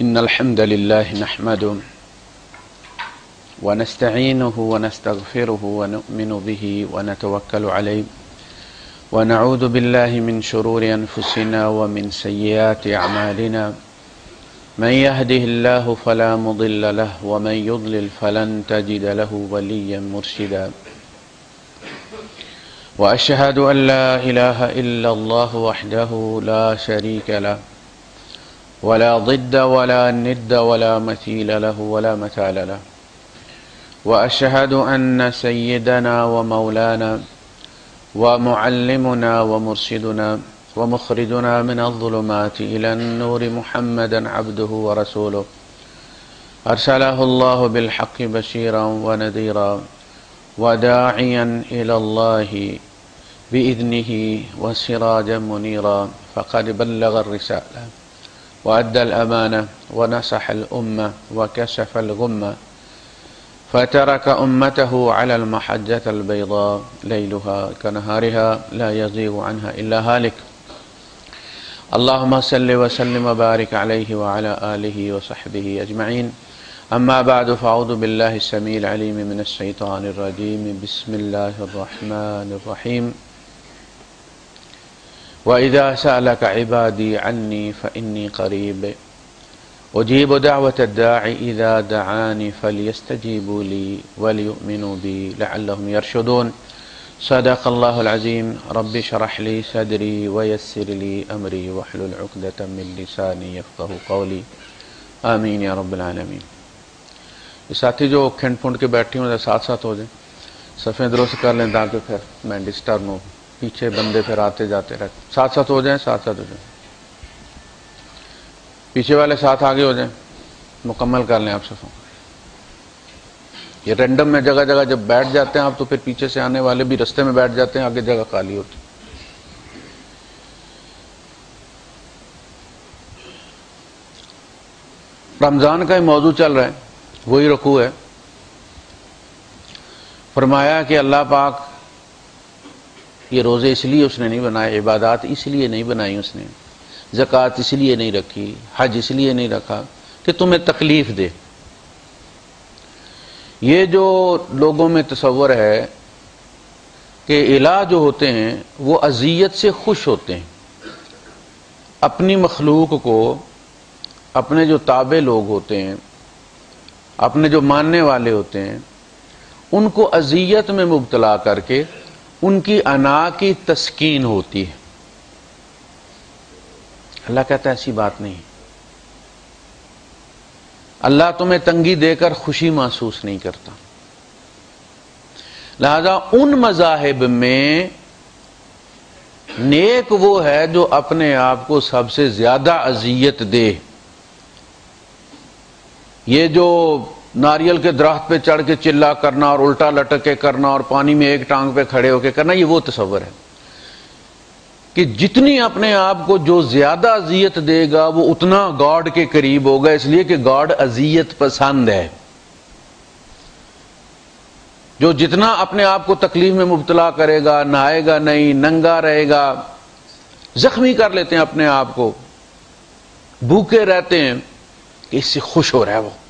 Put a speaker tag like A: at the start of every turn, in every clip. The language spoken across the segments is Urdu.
A: إن الحمد لله نحمده ونستعينه ونستغفره ونؤمن به ونتوكل عليه ونعوذ بالله من شرور أنفسنا ومن سيئات أعمالنا من يهده الله فلا مضل له ومن يضلل فلن تجد له وليا مرشدا وأشهد أن لا إله إلا الله وحده لا شريك له ولا ضد ولا ند ولا مثيل له ولا مثال له. وأشهد أن سيدنا ومولانا ومعلمنا ومرشدنا ومخرجنا من الظلمات إلى النور محمدا عبده ورسوله. أرسله الله بالحق بشيرا ونذيرا وداعيا إلى الله بإذنه وسراجا منيرا. فقد بلغ الرسالة. وأدى الأمانة ونصح الأمة وكشف الغمة فترك أمته على المحجة البيضاء ليلها كنهارها لا يزيغ عنها إلا هالك. اللهم صل وسلم وبارك عليه وعلى آله وصحبه أجمعين. أما بعد، فأعوذ بالله السميع العليم من الشيطان الرجيم. بسم الله الرحمن الرحيم. وإذا سألك عبادي عني فإني قريب أجيب دعوة الداعي إذا دعاني فليستجيبوا لي وليؤمنوا بي لعلهم يرشدون صدق الله العظيم رب شرح لي صدري ويسر لي أمري واحلل عقدة من لساني يفقه قولي آمين يا رب العالمين ساتھی جو کھنڈ پھنڈ کے بیٹھی ہوں ساتھ ساتھ ہو جائیں۔ صفیں درست کر لیں تاکہ پھر میں ڈسٹرب ہوں۔ پیچھے بندے پھر آتے جاتے رہتے۔ ساتھ ساتھ ہو جائیں، ساتھ ساتھ ہو جائیں۔ پیچھے والے ساتھ آگے ہو جائیں۔ مکمل کر لیں آپ صفوں۔ یہ رینڈم میں جگہ جگہ جب بیٹھ جاتے ہیں آپ تو پھر پیچھے سے آنے والے بھی رستے میں بیٹھ جاتے ہیں، آگے جگہ خالی ہوتی۔ رمضان کا ہی موضوع چل رہا ہے، وہی رکوع ہے۔ فرمایا کہ اللہ پاک یہ روزے اس لیے اس نے نہیں بنائے، عبادات اس لیے نہیں بنائی اس نے زکوٰۃ اس لیے نہیں رکھی، حج اس لیے نہیں رکھا کہ تمہیں تکلیف دے۔ یہ جو لوگوں میں تصور ہے کہ الہ جو ہوتے ہیں وہ اذیت سے خوش ہوتے ہیں۔ اپنی مخلوق کو اپنے جو تابع لوگ ہوتے ہیں، اپنے جو ماننے والے ہوتے ہیں، ان کو اذیت میں مبتلا کر کے ان کی انا کی تسکین ہوتی ہے۔ اللہ کہتا ہے ایسی بات نہیں۔ اللہ تمہیں تنگی دے کر خوشی محسوس نہیں کرتا۔ لہذا ان مذاہب میں نیک وہ ہے جو اپنے آپ کو سب سے زیادہ اذیت دے۔ یہ جو ناریل کے درخت پہ چڑھ کے چلا کرنا اور الٹا لٹک کے کرنا اور پانی میں ایک ٹانگ پہ کھڑے ہو کے کرنا، یہ وہ تصور ہے کہ جتنی اپنے آپ کو جو زیادہ اذیت دے گا، وہ اتنا گاڈ کے قریب ہوگا۔ اس لیے کہ گاڈ اذیت پسند ہے۔ جو جتنا اپنے آپ کو تکلیف میں مبتلا کرے گا، نہائے گا نہیں، ننگا رہے گا، زخمی کر لیتے ہیں اپنے آپ کو۔ بھوکے رہتے ہیں کہ اس سے خوش ہو رہا ہے وہ۔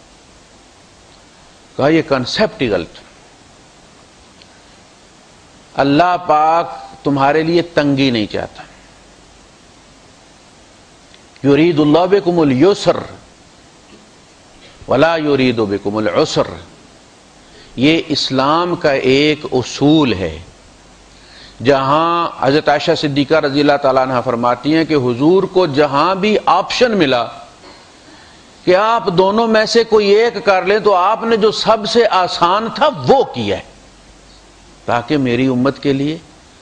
A: کہا یہ کنسپٹ ہی غلط اللہ پاک تمہارے لیے تنگی نہیں چاہتا۔ یورید اللہ بکم السر ولا یورید بکم العسر۔ یہ اسلام کا ایک اصول ہے۔ جہاں حضرت عائشہ صدیقہ رضی اللہ تعالیٰ عنہ فرماتی ہیں کہ حضور کو جہاں بھی آپشن ملا کہ آپ دونوں میں سے کوئی ایک کر لیں تو آپ نے جو سب سے آسان تھا وہ کیا ہے۔ تاکہ میری امت کے لیے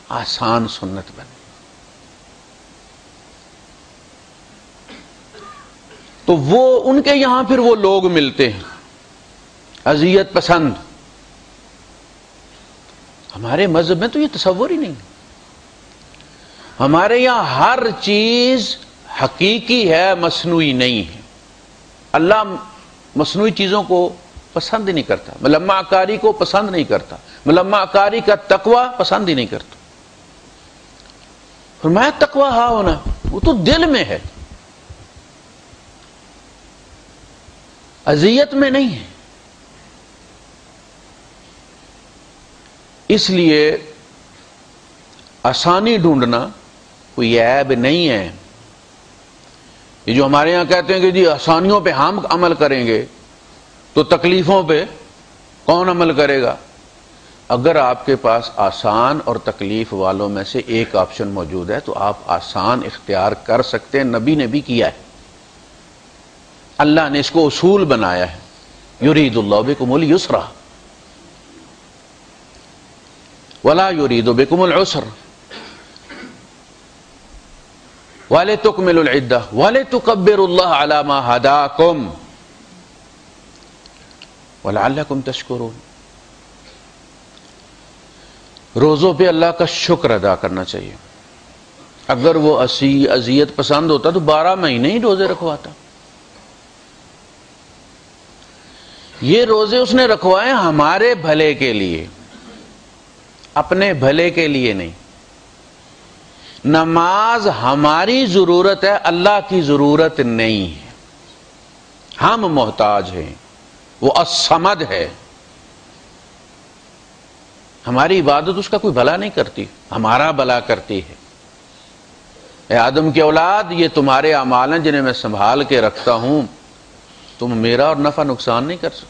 A: آسان سنت بنے۔ تو وہ ان کے یہاں پھر وہ لوگ ملتے ہیں۔ اذیت پسند۔ ہمارے مذہب میں تو یہ تصور ہی نہیں۔ ہمارے یہاں ہر چیز حقیقی ہے، مصنوعی نہیں ہے۔ اللہ مصنوعی چیزوں کو پسند نہیں کرتا ملما کاری کو پسند نہیں کرتا ملما کاری کا تقوی پسند ہی نہیں کرتا فرمایا تقوی ہا ہونا وہ تو دل میں ہے اذیت میں نہیں ہے اس لیے آسانی ڈھونڈنا کوئی عیب نہیں ہے یہ جو ہمارے یہاں کہتے ہیں کہ جی آسانیوں پہ ہم عمل کریں گے، تو تکلیفوں پہ کون عمل کرے گا؟ اگر آپ کے پاس آسان اور تکلیف والوں میں سے ایک آپشن موجود ہے، تو آپ آسان اختیار کر سکتے ہیں، نبی نے بھی کیا ہے۔ اللہ نے اس کو اصول بنایا ہے۔ یورید اللہ بکم السرا ولا یورید بکم العسر۔ والے تکمل العدہ والے تکبر اللہ علامہ ہدا کم اللہ کم تشکرون روزوں پہ اللہ کا شکر ادا کرنا چاہیے۔ اگر وہ اسی اذیت پسند ہوتا تو بارہ مہینے ہی روزے رکھواتا۔ یہ روزے اس نے رکھوائے ہمارے بھلے کے لیے، اپنے بھلے کے لیے نہیں۔ نماز ہماری ضرورت ہے، اللہ کی ضرورت نہیں ہے۔ ہم محتاج ہیں، وہ اسمد ہے۔ ہماری عبادت اس کا کوئی بھلا نہیں کرتی، ہمارا بھلا کرتی ہے۔ اے آدم کی اولاد، یہ تمہارے اعمال ہیں جنہیں میں سنبھال کے رکھتا ہوں۔ تم میرا اور نفع نقصان نہیں کر سکتے۔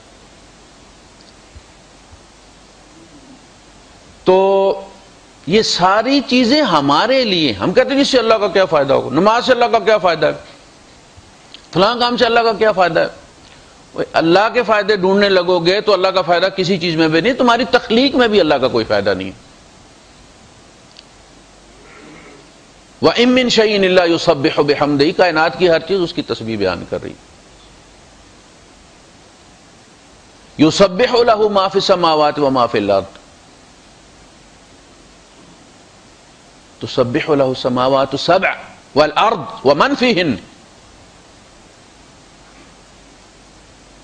A: تو یہ ساری چیزیں ہمارے لیے ہم کہتے ہیں جس سے اللہ کا کیا فائدہ ہوگا؟ نماز سے اللہ کا کیا فائدہ ہے؟ فلاں کام سے اللہ کا کیا فائدہ ہے؟ اللہ کے فائدے ڈھونڈنے لگو گے تو اللہ کا فائدہ کسی چیز میں بھی نہیں، تمہاری تخلیق میں بھی اللہ کا کوئی فائدہ نہیں وہ امن شعین اللہ یو سب بحمدی کائنات کی ہر چیز اس کی تصویر بیان کر رہی یو سب معاف سماوات و معاف اللہ تو سب سماوات سب والارض ومن فیہن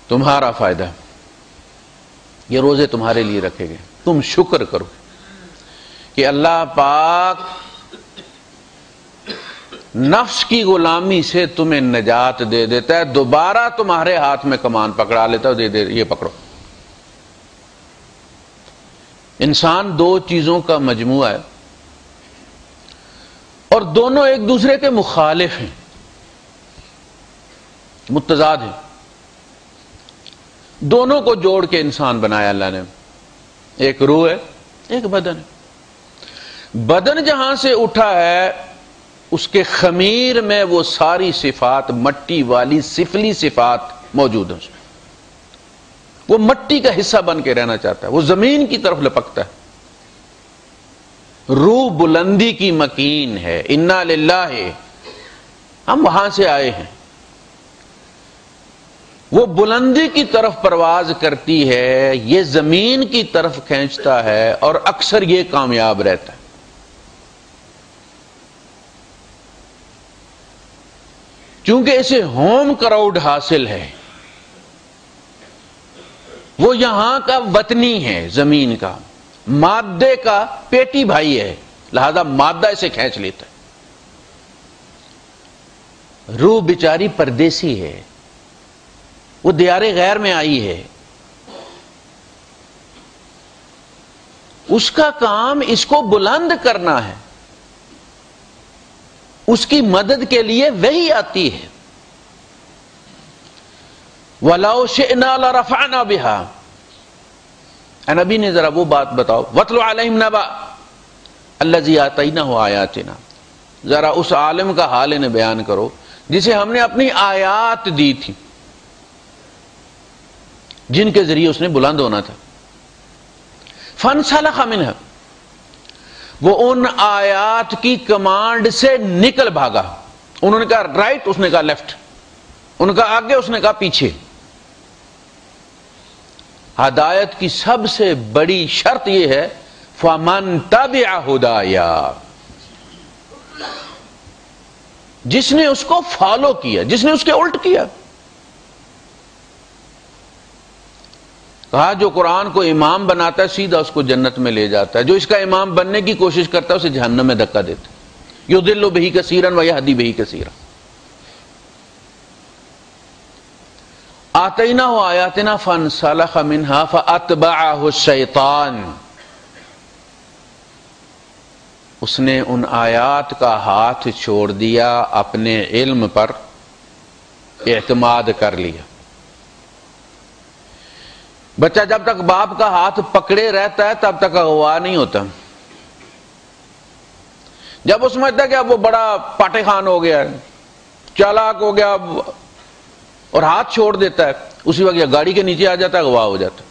A: تمہارا فائدہ. یہ روزے تمہارے لیے رکھے گئے. تم شکر کرو کہ اللہ پاک نفس کی غلامی سے تمہیں نجات دے دیتا ہے، دوبارہ تمہارے ہاتھ میں کمان پکڑا لیتا ہے، دے دے، یہ پکڑو۔ انسان دو چیزوں کا مجموعہ ہے۔ اور دونوں ایک دوسرے کے مخالف ہیں۔ متضاد ہیں۔ دونوں کو جوڑ کے انسان بنایا اللہ نے۔ ایک روح ہے، ایک بدن ہے۔ بدن جہاں سے اٹھا ہے، اس کے خمیر میں وہ ساری صفات، مٹی والی سفلی صفات موجود ہیں وہ مٹی کا حصہ بن کے رہنا چاہتا ہے، وہ زمین کی طرف لپکتا ہے۔ روح بلندی کی مکین ہے، انا للہ ہے ہم وہاں سے آئے ہیں۔ وہ بلندی کی طرف پرواز کرتی ہے، یہ زمین کی طرف کھینچتا ہے اور اکثر یہ کامیاب رہتا ہے۔ چونکہ اسے ہوم کراؤڈ حاصل ہے۔ وہ یہاں کا وطنی ہے، زمین کا۔ مادے کا پیٹی بھائی ہے، لہذا مادہ اسے کھینچ لیتا ہے۔ روح بچاری پردیسی ہے۔ وہ دیار غیر میں آئی ہے۔ اس کا کام اس کو بلند کرنا ہے۔ اس کی مدد کے لیے وہی آتی ہے۔ ولاؤ شنا رفانہ بہا نبی نے ذرا وہ بات بتاؤ۔ وطل عالم نبا اللہ جی آتا ہی نہ ہو آیات ذرا اس عالم کا حال انہیں بیان کرو، جسے ہم نے اپنی آیات دی تھی۔ جن کے ذریعے اس نے بلند ہونا تھا۔ فن سال خامن ہے وہ ان آیات کی کمانڈ سے نکل بھاگا۔ انہوں نے کہا رائٹ اس نے کہا لیفٹ ان کا آگے، اس نے کہا پیچھے۔ ہدایت کی سب سے بڑی شرط یہ ہے، فمن تب ہدایا جس نے اس کو فالو کیا، جس نے اس کے الٹ کیا۔ کہا، جو قرآن کو امام بناتا ہے، سیدھا اس کو جنت میں لے جاتا ہے۔ جو اس کا امام بننے کی کوشش کرتا ہے، اسے جہنم میں دھکا دیتا یو دل و بہی کثیرن و حدی بہی کثیرن آتے نہ ہو آیاتنا فن سلح منہا فتبا شیطان اس نے ان آیات کا ہاتھ چھوڑ دیا، اپنے علم پر اعتماد کر لیا۔ بچہ جب تک باپ کا ہاتھ پکڑے رہتا ہے، تب تک اغوا نہیں ہوتا۔ جب وہ سمجھتا کہ اب وہ بڑا پاٹے خان ہو گیا، چالاک ہو گیا اور ہاتھ چھوڑ دیتا ہے، اسی وقت گاڑی کے نیچے آ جاتا ہے اغوا ہو جاتا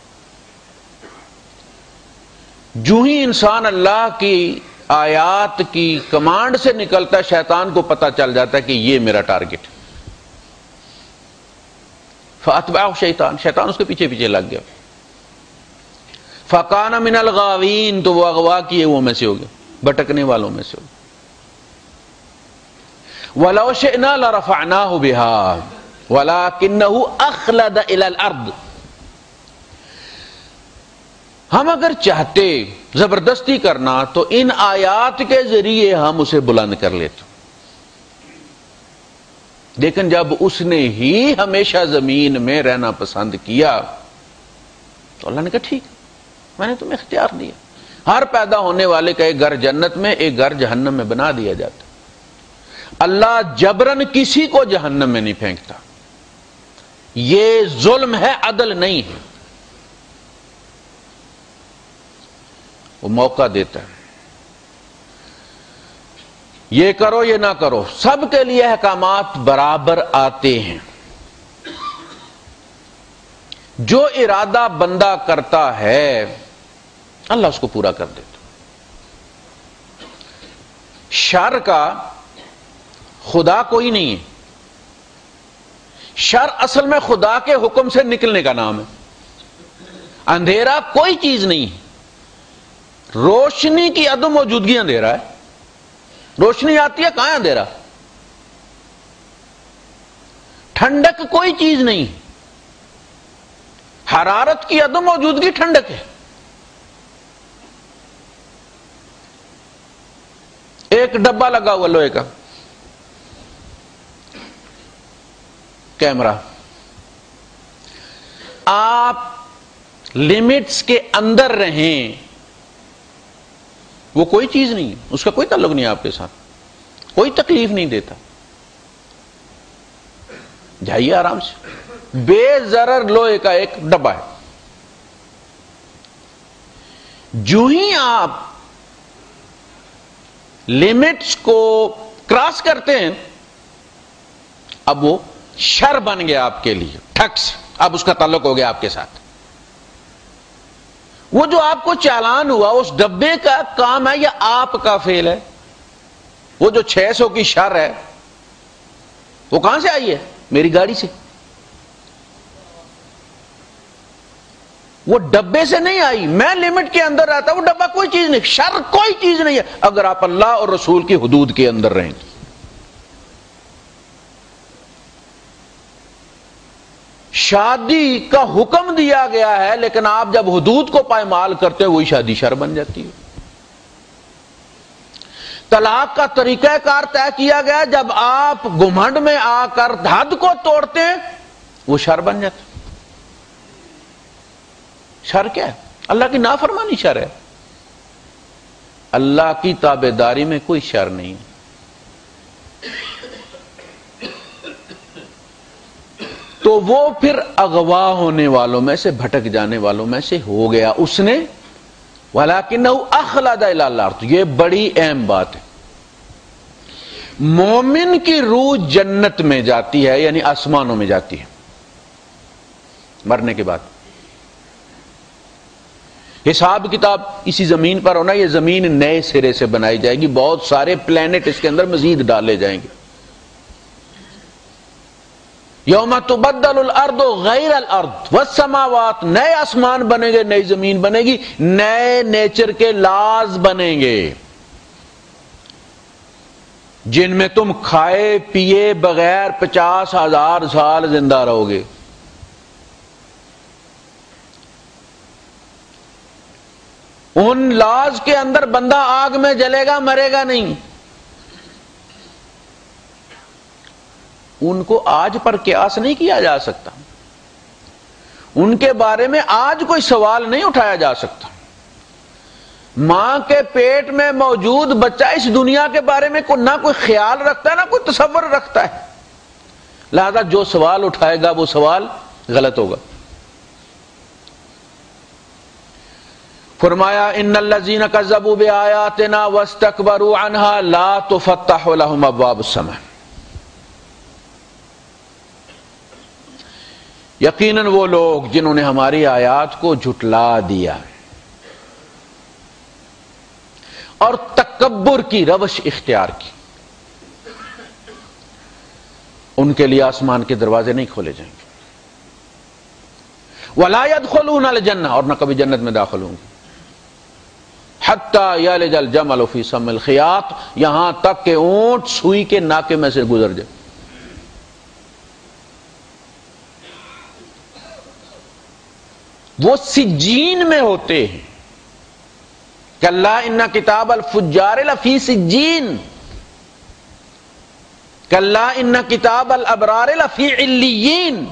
A: جو ہی انسان اللہ کی آیات کی کمانڈ سے نکلتا ہے، شیطان کو پتا چل جاتا ہے کہ یہ میرا ٹارگٹ فاتباہ شیطان شیطان اس کے پیچھے پیچھے لگ گیا۔ فقان من الغاوین تو وہ اغوا کیے وہ میں سے ہو گیا بٹکنے والوں میں سے ہو ولو شئنا لرفعناه بها۔ ولكنه اخلد الى الارض ہم اگر چاہتے زبردستی کرنا تو ان آیات کے ذریعے ہم اسے بلند کر لیتے۔ لیکن جب اس نے ہی ہمیشہ زمین میں رہنا پسند کیا تو اللہ نے کہا ٹھیک، میں نے تمہیں اختیار دیا۔ ہر پیدا ہونے والے کا ایک گھر جنت میں، ایک گھر جہنم میں بنا دیا جاتا۔ اللہ جبرن کسی کو جہنم میں نہیں پھینکتا۔ یہ ظلم ہے، عدل نہیں ہے۔ وہ موقع دیتا ہے۔ یہ کرو، یہ نہ کرو، سب کے لیے احکامات برابر آتے ہیں۔ جو ارادہ بندہ کرتا ہے، اللہ اس کو پورا کر دیتا۔ شر کا خدا کوئی نہیں ہے۔ شر اصل میں خدا کے حکم سے نکلنے کا نام ہے۔ اندھیرا کوئی چیز نہیں روشنی کی عدم موجودگی اندھیرا ہے۔ روشنی آتی ہے، کہاں اندھیرا؟ ٹھنڈک کوئی چیز نہیں۔ حرارت کی عدم موجودگی ٹھنڈک ہے۔ ایک ڈبا لگا ہوا، لوہے کا۔ کیمرہ۔ آپ لمٹس کے اندر رہیں، وہ کوئی چیز نہیں، اس کا کوئی تعلق نہیں آپ کے ساتھ۔ کوئی تکلیف نہیں دیتا۔ جائیے آرام سے۔ بے زرر لوہے کا ایک ڈبا ہے۔ جو ہی آپ لمٹس کو کراس کرتے ہیں، اب وہ شر بن گیا آپ کے لیے ٹھکس اب اس کا تعلق ہو گیا آپ کے ساتھ۔ وہ جو آپ کو چالان ہوا، اس ڈبے کا کام ہے یا آپ کا فیل ہے؟ وہ جو چھ سو کی شر ہے، وہ کہاں سے آئی ہے؟ میری گاڑی سے۔ وہ ڈبے سے نہیں آئی، میں لمٹ کے اندر رہتا وہ ڈبا کوئی چیز نہیں، شر کوئی چیز نہیں ہے۔ اگر آپ اللہ اور رسول کی حدود کے اندر رہیں۔ گے شادی کا حکم دیا گیا ہے، لیکن آپ جب حدود کو پائمال کرتے وہی شادی شر بن جاتی ہے۔ طلاق کا طریقہ کار طے کیا گیا، جب آپ گمنڈ میں آ کر حد کو توڑتے ہیں، وہ شر بن جاتا شر کیا ہے؟ اللہ کی نافرمانی شر ہے۔ اللہ کی تابے داری میں کوئی شر نہیں ہے۔ تو وہ پھر اغوا ہونے والوں میں سے، بھٹک جانے والوں میں سے ہو گیا اس نے۔ والا کہ اخلاد یہ بڑی اہم بات ہے۔ مومن کی روح جنت میں جاتی ہے یعنی آسمانوں میں جاتی ہے۔ مرنے کے بعد۔ حساب کتاب اسی زمین پر ہونا، یہ زمین نئے سرے سے بنائی جائے گی۔ بہت سارے پلانٹ اس کے اندر مزید ڈالے جائیں گے۔ یوم تبدل الارض غیر الارض. والسماوات نئے آسمان بنے گے، نئی زمین بنے گی، نئے نیچر کے لاز بنیں گے۔ جن میں تم کھائے، پیے بغیر پچاس ہزار سال زندہ رہو گے۔ ان لاز کے اندر بندہ آگ میں جلے گا، مرے گا نہیں۔ ان کو آج پر قیاس نہیں کیا جا سکتا۔ ان کے بارے میں آج کوئی سوال نہیں اٹھایا جا سکتا۔ ماں کے پیٹ میں موجود بچہ اس دنیا کے بارے میں نہ کوئی خیال رکھتا ہے، نہ کوئی تصور رکھتا ہے۔ لہذا جو سوال اٹھائے گا، وہ سوال غلط ہوگا۔ فرمایا، ان الزین کا زبوب آیا تنا وسط انہا لا تو فتح ابواب السماء۔ یقیناً وہ لوگ جنہوں نے ہماری آیات کو جھٹلا دیا اور تکبر کی روش اختیار کی۔ ان کے لیے آسمان کے دروازے نہیں کھولے جائیں گے۔ ولاد کھولوں نہ جن اور نہ کبھی جنت میں داخل ہوں گے۔ یا جل جم الفی سم الخیات یہاں تک کہ اونٹ سوئی کے ناکے میں سے گزر جائے۔ وہ سجین میں ہوتے ہیں۔ کل ان کتاب الفجار لفی سجین۔ کل ان کتاب الابرار لفی علیین۔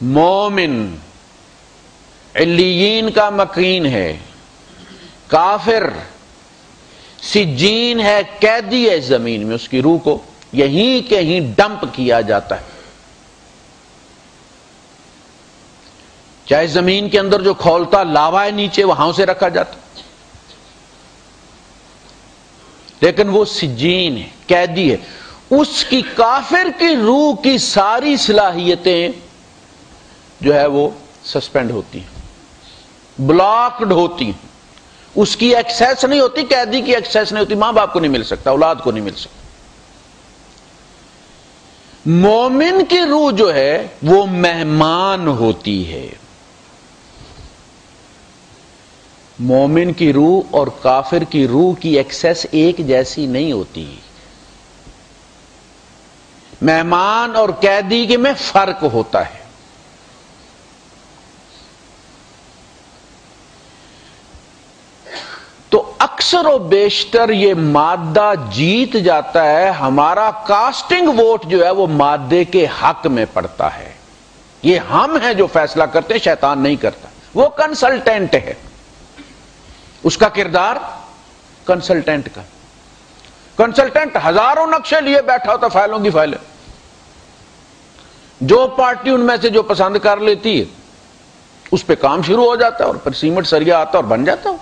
A: مومن، علیین کا مکین ہے۔ کافر، سجین ہے، قیدی ہے زمین میں، اس کی روح کو یہیں کہیں ڈمپ کیا جاتا ہے۔ چاہے زمین کے اندر جو کھولتا لاوا ہے نیچے، وہاں سے رکھا جاتا۔ لیکن وہ سجین ہے، قیدی ہے۔ اس کی کافر کی روح کی ساری صلاحیتیں جو ہے وہ سسپینڈ ہوتی ہیں، بلاکڈ ہوتی ہیں۔ اس کی ایکسیس نہیں ہوتی، قیدی کی ایکسیس نہیں ہوتی، ماں باپ کو نہیں مل سکتا، اولاد کو نہیں مل سکتا۔ مومن کی روح جو ہے وہ مہمان ہوتی ہے۔ مومن کی روح اور کافر کی روح کی ایکسیس ایک جیسی نہیں ہوتی۔ مہمان اور قیدی کے میں فرق ہوتا ہے۔ تو اکثر و بیشتر یہ مادہ جیت جاتا ہے، ہمارا کاسٹنگ ووٹ جو ہے وہ مادے کے حق میں پڑتا ہے۔ یہ ہم ہیں جو فیصلہ کرتے ہیں، شیطان نہیں کرتا۔ وہ کنسلٹینٹ ہے۔ اس کا کردار کنسلٹینٹ کا۔ کنسلٹینٹ ہزاروں نقشے لیے بیٹھا ہوتا، فائلوں کی فائلیں۔ جو پارٹی ان میں سے جو پسند کر لیتی ہے، اس پہ کام شروع ہو جاتا ہے اور پھر سیمنٹ سریا آتا اور بن جاتا ہو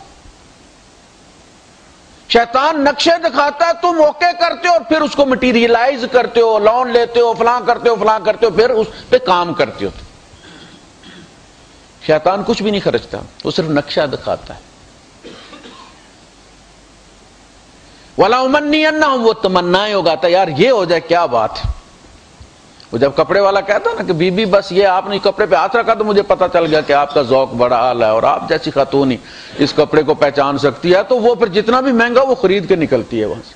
A: شیطان نقشے دکھاتا ہے، تم اوکے کرتے ہو اور پھر اس کو مٹیریلائز کرتے ہو لون لیتے ہو، فلاں کرتے ہو، فلاں کرتے ہو، پھر اس پہ کام کرتے ہو۔ شیطان کچھ بھی نہیں خرچتا، وہ صرف نقشہ دکھاتا ہے۔ والا امنی وہ تمنا ہوگا یار یہ ہو جائے، کیا بات وہ جب کپڑے والا کہتا نا کہ بی بی، بس یہ آپ نے کپڑے پہ ہاتھ رکھا تو مجھے پتا چل گیا کہ آپ کا ذوق بڑا حال ہے اور آپ جیسی خاتون ہی اس کپڑے کو پہچان سکتی ہے، تو وہ پھر جتنا بھی مہنگا وہ خرید کے نکلتی ہے وہاں سے۔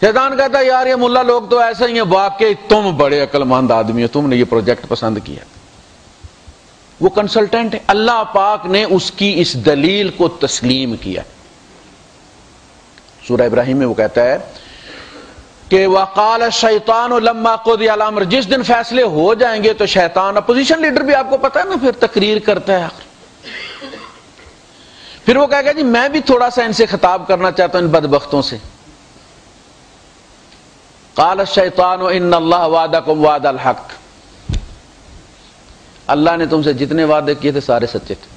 A: شیطان کہتا ہے، یار یہ ملا لوگ تو ایسا ہی ہیں، واقعی تم بڑے عقل مند آدمی ہو، تم نے یہ پروجیکٹ پسند کیا۔ وہ کنسلٹنٹ ہے، اللہ پاک نے اس کی اس دلیل کو تسلیم کیا۔ سورہ ابراہیم میں وہ کہتا ہے کہ وقال شیطان لما قضی الامر جس دن فیصلے ہو جائیں گے تو شیطان اپوزیشن لیڈر بھی آپ کو پتا ہے نا، پھر تقریر کرتا ہے پھر وہ کہے گا جی میں بھی تھوڑا سا ان سے خطاب کرنا چاہتا ہوں، ان بدبختوں سے۔ قال الشیطان ان اللہ وعدکم وعد الحق۔ اللہ نے تم سے جتنے وعدے کیے تھے، سارے سچے تھے۔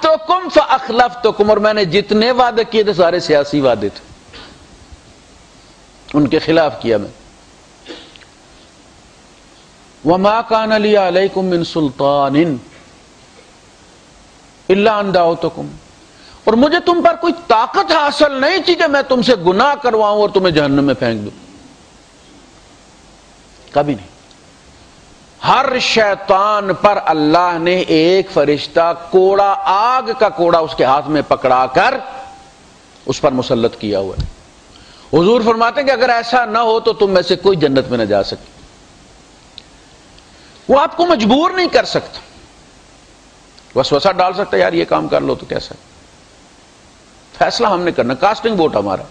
A: تو کم فخلف تو کم اور میں نے جتنے وعدے کیے تھے سارے سیاسی وعدے تھے۔ ان کے خلاف کیا میں۔ وما کان علی علیکم من سلطان اللہ انداؤ تو کم اور مجھے تم پر کوئی طاقت حاصل نہیں تھی کہ میں تم سے گناہ کرواؤں اور تمہیں جہنم میں پھینک دوں۔ کبھی نہیں۔ ہر شیطان پر اللہ نے ایک فرشتہ کوڑا، آگ کا کوڑا اس کے ہاتھ میں پکڑا کر اس پر مسلط کیا ہوا ہے۔ حضور فرماتے ہیں کہ اگر ایسا نہ ہو تو تم میں سے کوئی جنت میں نہ جا سکے۔ وہ آپ کو مجبور نہیں کر سکتا۔ وسوسہ ڈال سکتا یار یہ کام کر لو تو کیسا فیصلہ ہم نے کرنا، کاسٹنگ ووٹ ہمارا۔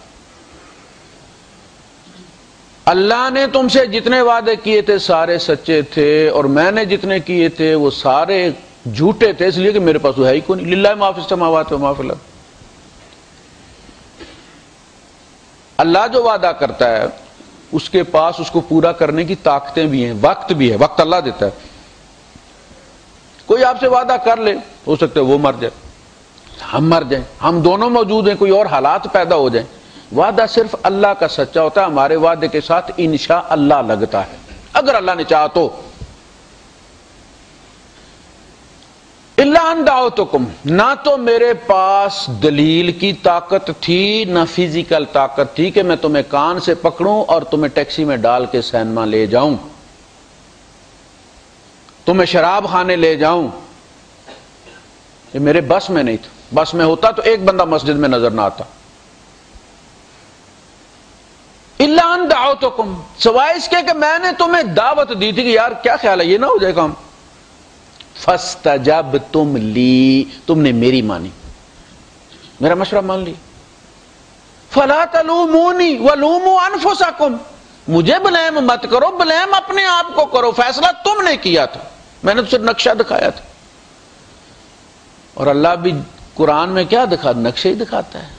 A: اللہ نے تم سے جتنے وعدے کیے تھے سارے سچے تھے اور میں نے جتنے کیے تھے وہ سارے جھوٹے تھے اس لیے کہ میرے پاس وہ ہے ہی کون للہ معافی سماوات و معاف اللہ جو وعدہ کرتا ہے، اس کے پاس اس کو پورا کرنے کی طاقتیں بھی ہیں، وقت بھی ہے، وقت اللہ دیتا ہے۔ کوئی آپ سے وعدہ کر لے، ہو سکتا ہے وہ مر جائے۔ ہم مر جائیں، ہم دونوں موجود ہیں، کوئی اور حالات پیدا ہو جائیں۔ وعدہ صرف اللہ کا سچا ہوتا ہے، ہمارے وعدے کے ساتھ انشاء اللہ لگتا ہے۔ اگر اللہ نے چاہا تو۔ اللہ تو کم نہ تو میرے پاس دلیل کی طاقت تھی، نہ فزیکل طاقت تھی کہ میں تمہیں کان سے پکڑوں اور تمہیں ٹیکسی میں ڈال کے سینما لے جاؤں۔ تمہیں شراب خانے لے جاؤں۔ یہ میرے بس میں نہیں تھا۔ بس میں ہوتا تو ایک بندہ مسجد میں نظر نہ آتا۔ اللہ داؤ تو کم سوائے اس کے کہ میں نے تمہیں دعوت دی تھی کہ یار کیا خیال ہے، یہ نہ ہو جائے کام۔ فستا جب تم لی، تم نے میری مانی، میرا مشورہ مان لی۔ فلا تلومونی ولومو انفسکم، مجھے بلیم مت کرو، بلیم اپنے آپ کو کرو، فیصلہ تم نے کیا تھا۔ میں نے تو نقشہ دکھایا تھا۔ اور اللہ بھی قرآن میں کیا دکھا، نقشے ہی دکھاتا ہے۔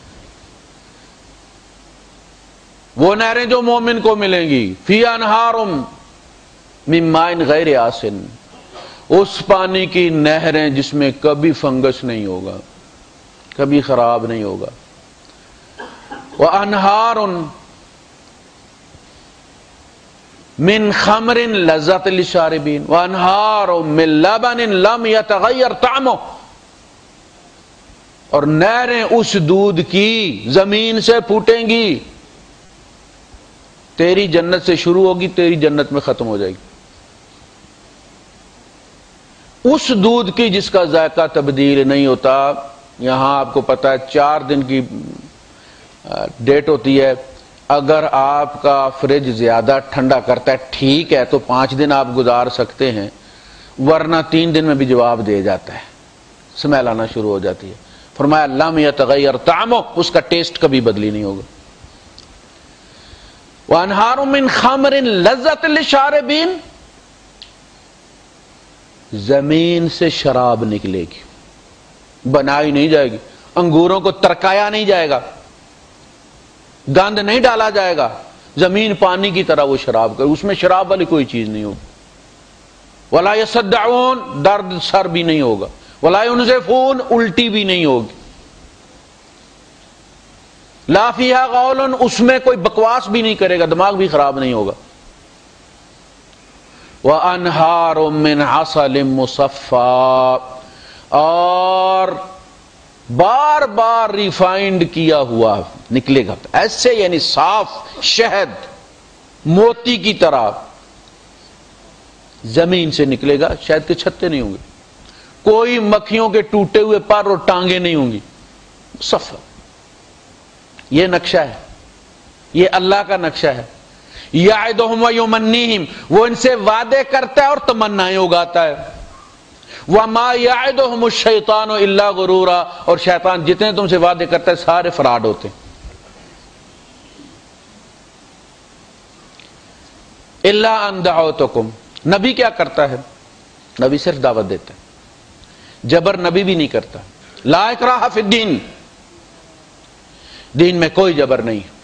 A: وہ نہریں جو مومن کو ملیں گی۔ فی انہارم ممائن غیر آسن۔ اس پانی کی نہریں جس میں کبھی فنگس نہیں ہوگا، کبھی خراب نہیں ہوگا۔ وہ انہار من خمر لذت الشاربین وہ انہار من لبن لم یتغیر تعمو اور نہریں اس دودھ کی زمین سے پھوٹیں گی۔ تیری جنت سے شروع ہوگی، تیری جنت میں ختم ہو جائے گی۔ اس دودھ کی جس کا ذائقہ تبدیل نہیں ہوتا، یہاں آپ کو پتا ہے، چار دن کی ڈیٹ ہوتی ہے۔ اگر آپ کا فریج زیادہ ٹھنڈا کرتا ہے، ٹھیک ہے، تو پانچ دن آپ گزار سکتے ہیں، ورنہ تین دن میں بھی جواب دے جاتا ہے۔ سمیل آنا شروع ہو جاتی ہے۔ فرمایا اللہ میں تغیر تعمو اس کا ٹیسٹ کبھی بدلی نہیں ہوگا۔ وانہار من خامر لذت للشاربین زمین سے شراب نکلے گی۔ بنائی نہیں جائے گی۔ انگوروں کو ترکایا نہیں جائے گا۔ گند نہیں ڈالا جائے گا۔ زمین پانی کی طرح وہ شراب کر اس میں شراب والی کوئی چیز نہیں ہوگی۔ ولا سداون درد سر بھی نہیں ہوگا۔ ولا فون الٹی بھی نہیں ہوگی۔ لافیہ غول اس میں کوئی بکواس بھی نہیں کرے گا، دماغ بھی خراب نہیں ہوگا۔ وہ انہار من مصفا اور بار بار ریفائنڈ کیا ہوا نکلے گا۔ ایسے یعنی صاف شہد، موتی کی طرح زمین سے نکلے گا شہد کے چھتے نہیں ہوں گے۔ کوئی مکھیوں کے ٹوٹے ہوئے پر اور ٹانگیں نہیں ہوں گی۔ صف یہ نقشہ ہے۔ یہ اللہ کا نقشہ ہے۔ یادنیم وہ ان سے وعدے کرتا ہے اور تمنا اگاتا ہے۔ وہ ما یاد شیطان و اللہ غرورا، اور شیطان جتنے تم سے وعدے کرتا ہے، سارے فراڈ ہوتے اللہ انداؤ نبی کیا کرتا ہے؟ نبی صرف دعوت دیتا ہے۔ جبر نبی بھی نہیں کرتا۔ لا اکراہ فی الدین دین میں کوئی جبر نہیں۔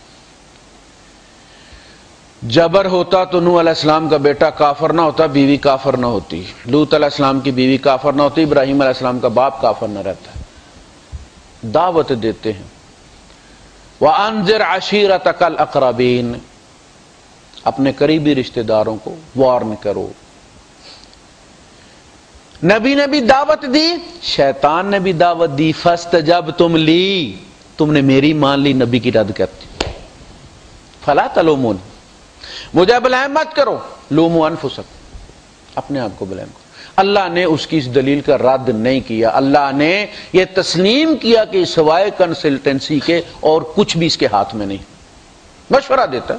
A: جبر ہوتا تو نو علیہ السلام کا بیٹا کافر نہ ہوتا، بیوی کافر نہ ہوتی۔ لوت علیہ السلام کی بیوی کافر نہ ہوتی، ابراہیم علیہ السلام کا باپ کافر نہ رہتا۔ دعوت دیتے ہیں۔ وہ انضر عشیرت عقل اقربین اپنے قریبی رشتہ داروں کو وارن کرو۔ نبی نے بھی دعوت دی، شیطان نے بھی دعوت دی فست جب تم لی تم نے میری مان لی، نبی کی رد کرتی فلا تلومون۔ مجھے بلائم مت کرو۔ لومو انفسک اپنے آپ کو بلائم کرو اللہ نے اس کی اس دلیل کا رد نہیں کیا۔ اللہ نے یہ تسلیم کیا کہ سوائے کنسلٹنسی کے اور کچھ بھی اس کے ہاتھ میں نہیں۔ مشورہ دیتا۔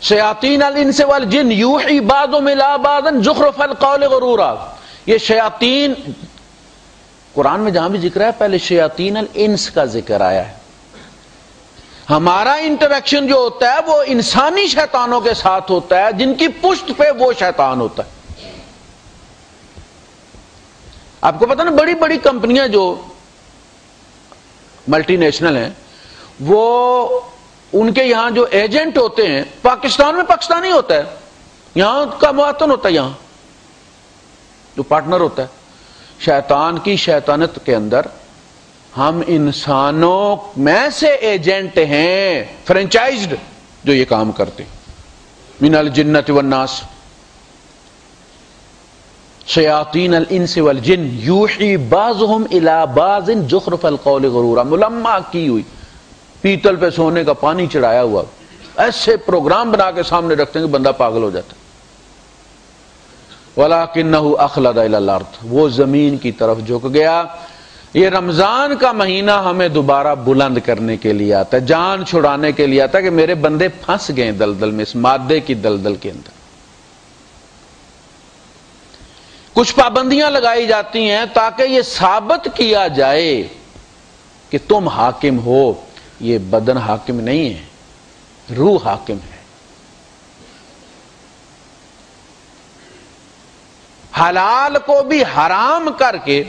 A: شیاطین الانس والجن یوحی بعض ملا بعضا زخرف القول غرورا۔ یہ شیاطین قرآن میں جہاں بھی ذکر ہے، پہلے شیاطین الانس کا ذکر آیا ہے۔ ہمارا انٹریکشن جو ہوتا ہے، وہ انسانی شیطانوں کے ساتھ ہوتا ہے، جن کی پشت پہ وہ شیطان ہوتا ہے۔ آپ کو پتا نا، بڑی بڑی کمپنیاں جو ملٹی نیشنل ہیں، وہ ان کے یہاں جو ایجنٹ ہوتے ہیں، پاکستان میں پاکستانی ہوتا ہے۔ یہاں کا مواتن ہوتا ہے، یہاں جو پارٹنر ہوتا ہے۔ شیطان کی شیطانت کے اندر ہم انسانوں میں سے ایجنٹ ہیں فرینچائزڈ جو یہ کام کرتے من الجنت والناس۔ شیاطین الانس والجن یوحی بعضهم الى بعض زخرف القول غرورا۔ ملما کی ہوئی۔ پیتل پہ سونے کا پانی چڑھایا ہوا۔ ایسے پروگرام بنا کے سامنے رکھتے ہیں کہ بندہ پاگل ہو جاتا وَلَكِنَّهُ أَخْلَدَ إِلَى الْأَرْضِ۔ وہ زمین کی طرف جھک گیا۔ یہ رمضان کا مہینہ ہمیں دوبارہ بلند کرنے کے لیے آتا ہے، جان چھڑانے کے لیے آتا ہے کہ میرے بندے پھنس گئے دلدل میں، اس مادے کی دلدل کے اندر۔ کچھ پابندیاں لگائی جاتی ہیں تاکہ یہ ثابت کیا جائے کہ تم حاکم ہو۔ یہ بدن حاکم نہیں ہے، روح حاکم ہے۔ حلال کو بھی حرام کر کے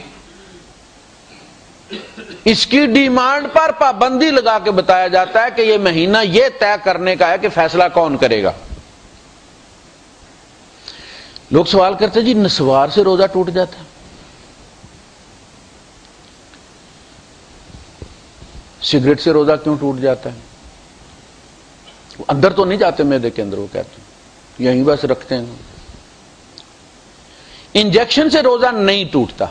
A: اس کی ڈیمانڈ پر پابندی لگا کے بتایا جاتا ہے کہ یہ مہینہ یہ طے کرنے کا ہے کہ فیصلہ کون کرے گا۔ لوگ سوال کرتے جی نسوار سے روزہ ٹوٹ جاتا ہے۔ سگریٹ سے روزہ کیوں ٹوٹ جاتا ہے؟ اندر تو نہیں جاتے میدے کے اندر، وہ کہتے ہیں۔ یہیں بس رکھتے ہیں۔ انجیکشن سے روزہ نہیں ٹوٹتا،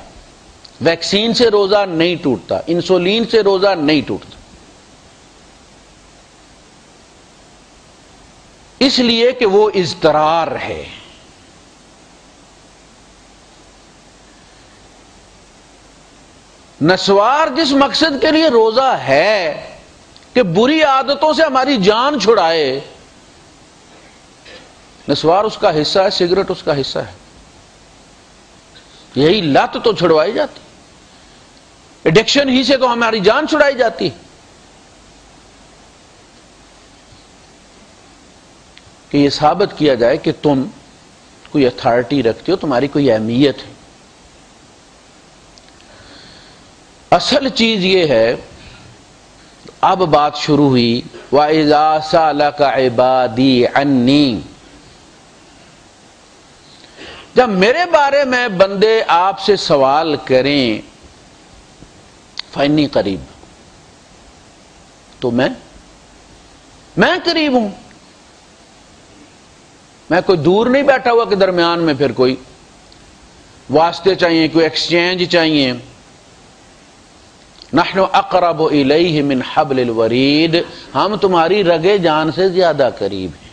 A: ویکسین سے روزہ نہیں ٹوٹتا، انسولین سے روزہ نہیں ٹوٹتا۔ اس لیے کہ وہ اضطرار ہے۔ نسوار جس مقصد کے لیے روزہ ہے کہ بری عادتوں سے ہماری جان چھڑائے، نسوار اس کا حصہ ہے، سگریٹ اس کا حصہ ہے۔ یہی لت تو چھڑوائی جاتی۔ ایڈکشن ہی سے تو ہماری جان چھڑائی جاتی۔ کہ یہ ثابت کیا جائے کہ تم کوئی اتھارٹی رکھتے ہو، تمہاری کوئی اہمیت ہے۔ اصل چیز یہ ہے، اب بات شروع ہوئی، وَإِذَا کا عِبَادِي عَنِّي جب میرے بارے میں بندے آپ سے سوال کریں فائنی قریب۔ تو میں؟ میں قریب ہوں۔ میں کوئی دور نہیں بیٹھا ہوا کہ درمیان میں پھر کوئی واسطے چاہیے، کوئی ایکسچینج چاہیے۔ نحن اقرب الیہ من حبل الورید۔ ہم تمہاری رگے جان سے زیادہ قریب ہیں۔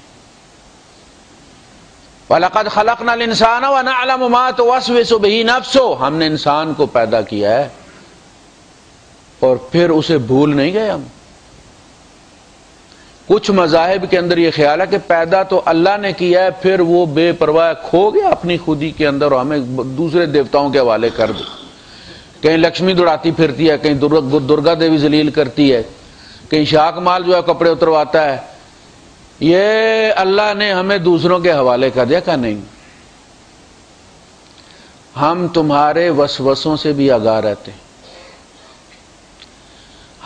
A: وَلَقَدْ خَلَقْنَا الْإِنسَانَ وَنَعْلَمُ مَا تُوَسْوِسُ بِهِ نَفْسُ ہم نے انسان کو پیدا کیا ہے اور پھر اسے بھول نہیں گئے ہم۔ کچھ مذاہب کے اندر یہ خیال ہے کہ پیدا تو اللہ نے کیا ہے، پھر وہ بے پرواہ کھو گیا اپنی خودی کے اندر اور ہمیں دوسرے دیوتاؤں کے حوالے کر دو کہیں لکشمی دوڑاتی پھرتی ہے، کہیں درگا دیوی ذلیل کرتی ہے، کہیں شاک مال جو ہے کپڑے اترواتا ہے۔ یہ اللہ نے ہمیں دوسروں کے حوالے کر دیا کہ نہیں؟ ہم تمہارے وسوسوں سے بھی آگاہ رہتے ہیں۔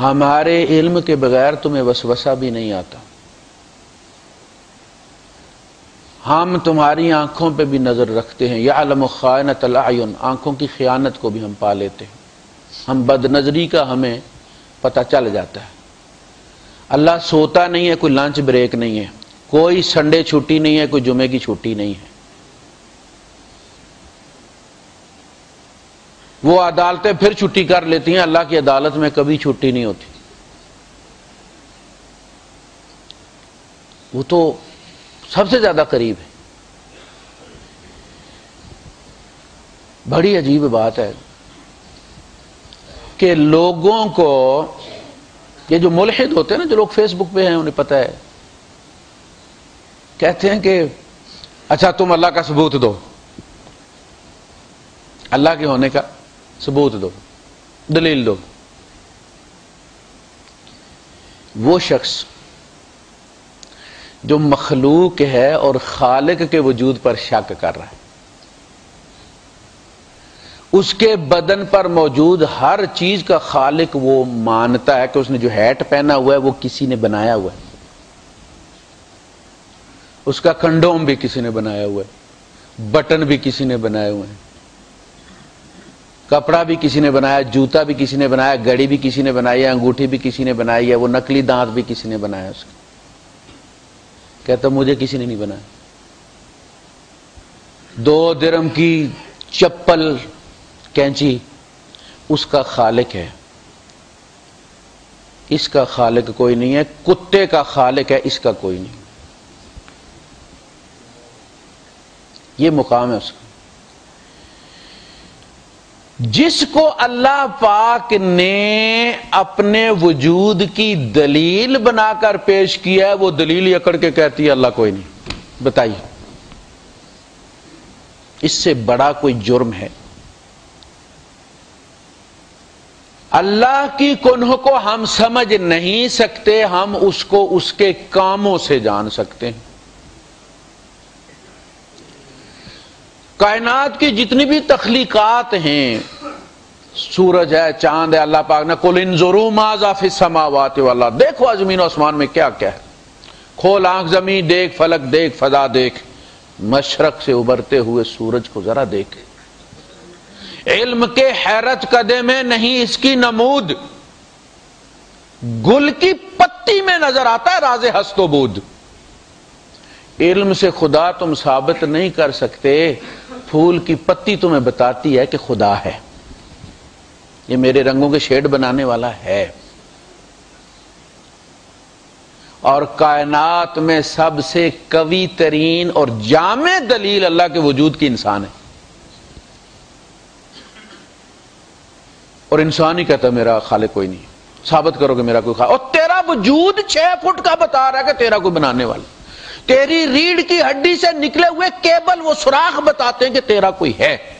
A: ہمارے علم کے بغیر تمہیں وسوسہ بھی نہیں آتا۔ ہم تمہاری آنکھوں پہ بھی نظر رکھتے ہیں۔ یا علم خائنت العین، آنکھوں کی خیانت کو بھی ہم پا لیتے ہیں۔ ہم بد نظری کا ہمیں پتہ چل جاتا ہے۔ اللہ سوتا نہیں ہے، کوئی لنچ بریک نہیں ہے، کوئی سنڈے چھٹی نہیں ہے، کوئی جمعے کی چھٹی نہیں ہے۔ وہ عدالتیں پھر چھٹی کر لیتی ہیں، اللہ کی عدالت میں کبھی چھٹی نہیں ہوتی۔ وہ تو سب سے زیادہ قریب ہے۔ بڑی عجیب بات ہے کہ لوگوں کو یہ جو ملحد ہوتے ہیں نا، جو لوگ فیس بک پہ ہیں، انہیں پتہ ہے۔ کہتے ہیں کہ اچھا تم اللہ کا ثبوت دو۔ اللہ کے ہونے کا ثبوت دو، دلیل دو۔ وہ شخص جو مخلوق ہے اور خالق کے وجود پر شک کر رہا ہے۔ اس کے بدن پر موجود ہر چیز کا خالق وہ مانتا ہے کہ اس نے جو ہیٹ پہنا ہوا ہے وہ کسی نے بنایا ہوا ہے۔ اس کا کنڈوم بھی کسی نے بنایا ہوا ہے۔ بٹن بھی کسی نے بنائے ہوئے ہیں۔ کپڑا بھی کسی نے بنایا، جوتا بھی کسی نے بنایا، گڑی بھی کسی نے بنائی ہے، انگوٹھی بھی کسی نے بنائی ہے، وہ نکلی دانت بھی کسی نے بنایا اس کا۔ کہتا مجھے کسی نے نہیں بنایا۔ دو درم کی چپل کینچی، اس کا خالق ہے۔ اس کا خالق کوئی نہیں ہے، کتے کا خالق ہے، اس کا کوئی نہیں۔ یہ مقام ہے اس کا۔ جس کو اللہ پاک نے اپنے وجود کی دلیل بنا کر پیش کیا ہے، وہ دلیل اکڑ کے کہتی ہے، اللہ کوئی نہیں۔ بتائیے۔ اس سے بڑا کوئی جرم ہے۔ اللہ کی کنہ کو ہم سمجھ نہیں سکتے، ہم اس کو اس کے کاموں سے جان سکتے ہیں۔ کائنات کی جتنی بھی تخلیقات ہیں، سورج ہے، چاند ہے، اللہ پاک نے کل انضرو ماضا سماوات والا دیکھو زمین و آسمان میں کیا کیا ہے۔ کھول آنکھ زمین، دیکھ فلک، دیکھ فضا، دیکھ۔ مشرق سے ابھرتے ہوئے سورج کو ذرا دیکھ۔ علم کے حیرت قدے میں نہیں، اس کی نمود گل کی پتی میں نظر آتا ہے راز ہست و بود۔ علم سے خدا تم ثابت نہیں کر سکتے، پھول کی پتی تمہیں بتاتی ہے کہ خدا ہے۔ یہ میرے رنگوں کے شیڈ بنانے والا ہے۔ اور کائنات میں سب سے کوی ترین اور جامع دلیل اللہ کے وجود کی انسان ہے۔ اور انسان ہی کہتا ہے میرا خالق کوئی نہیں ثابت کرو کہ میرا کوئی خالق اور تیرا وجود چھ فٹ کا بتا رہا ہے کہ تیرا کوئی بنانے والا تیری ریڑھ کی ہڈی سے نکلے ہوئے کیبل وہ سوراخ بتاتے ہیں کہ تیرا کوئی ہے۔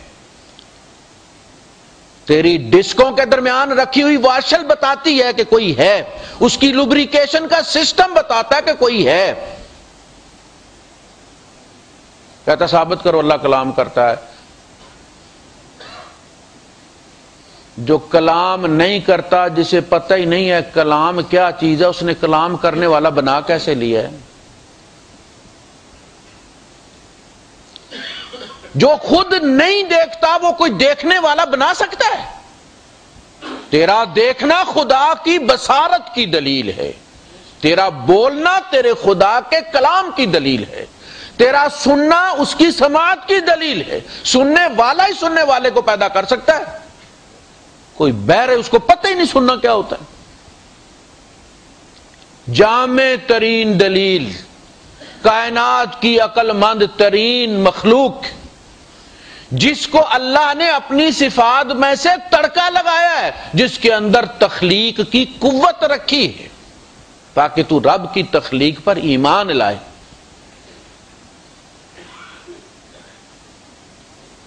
A: تیری ڈسکوں کے درمیان رکھی ہوئی واشل بتاتی ہے کہ کوئی ہے۔ اس کی لوبریکیشن کا سسٹم بتاتا ہے کہ کوئی ہے۔ کہتا ثابت کرو اللہ کلام کرتا ہے۔ جو کلام نہیں کرتا، جسے پتہ ہی نہیں ہے کلام کیا چیز ہے، اس نے کلام کرنے والا بنا کیسے لیا ہے؟ جو خود نہیں دیکھتا، وہ کوئی دیکھنے والا بنا سکتا ہے؟ تیرا دیکھنا خدا کی بسارت کی دلیل ہے۔ تیرا بولنا تیرے خدا کے کلام کی دلیل ہے۔ تیرا سننا اس کی سماعت کی دلیل ہے۔ سننے والا ہی سننے والے کو پیدا کر سکتا ہے۔ کوئی بیر ہے، اس کو پتہ ہی نہیں سننا کیا ہوتا ہے۔ جامع ترین دلیل، کائنات کی عقل مند ترین مخلوق، جس کو اللہ نے اپنی صفات میں سے تڑکا لگایا ہے، جس کے اندر تخلیق کی قوت رکھی ہے۔ تاکہ تو رب کی تخلیق پر ایمان لائے۔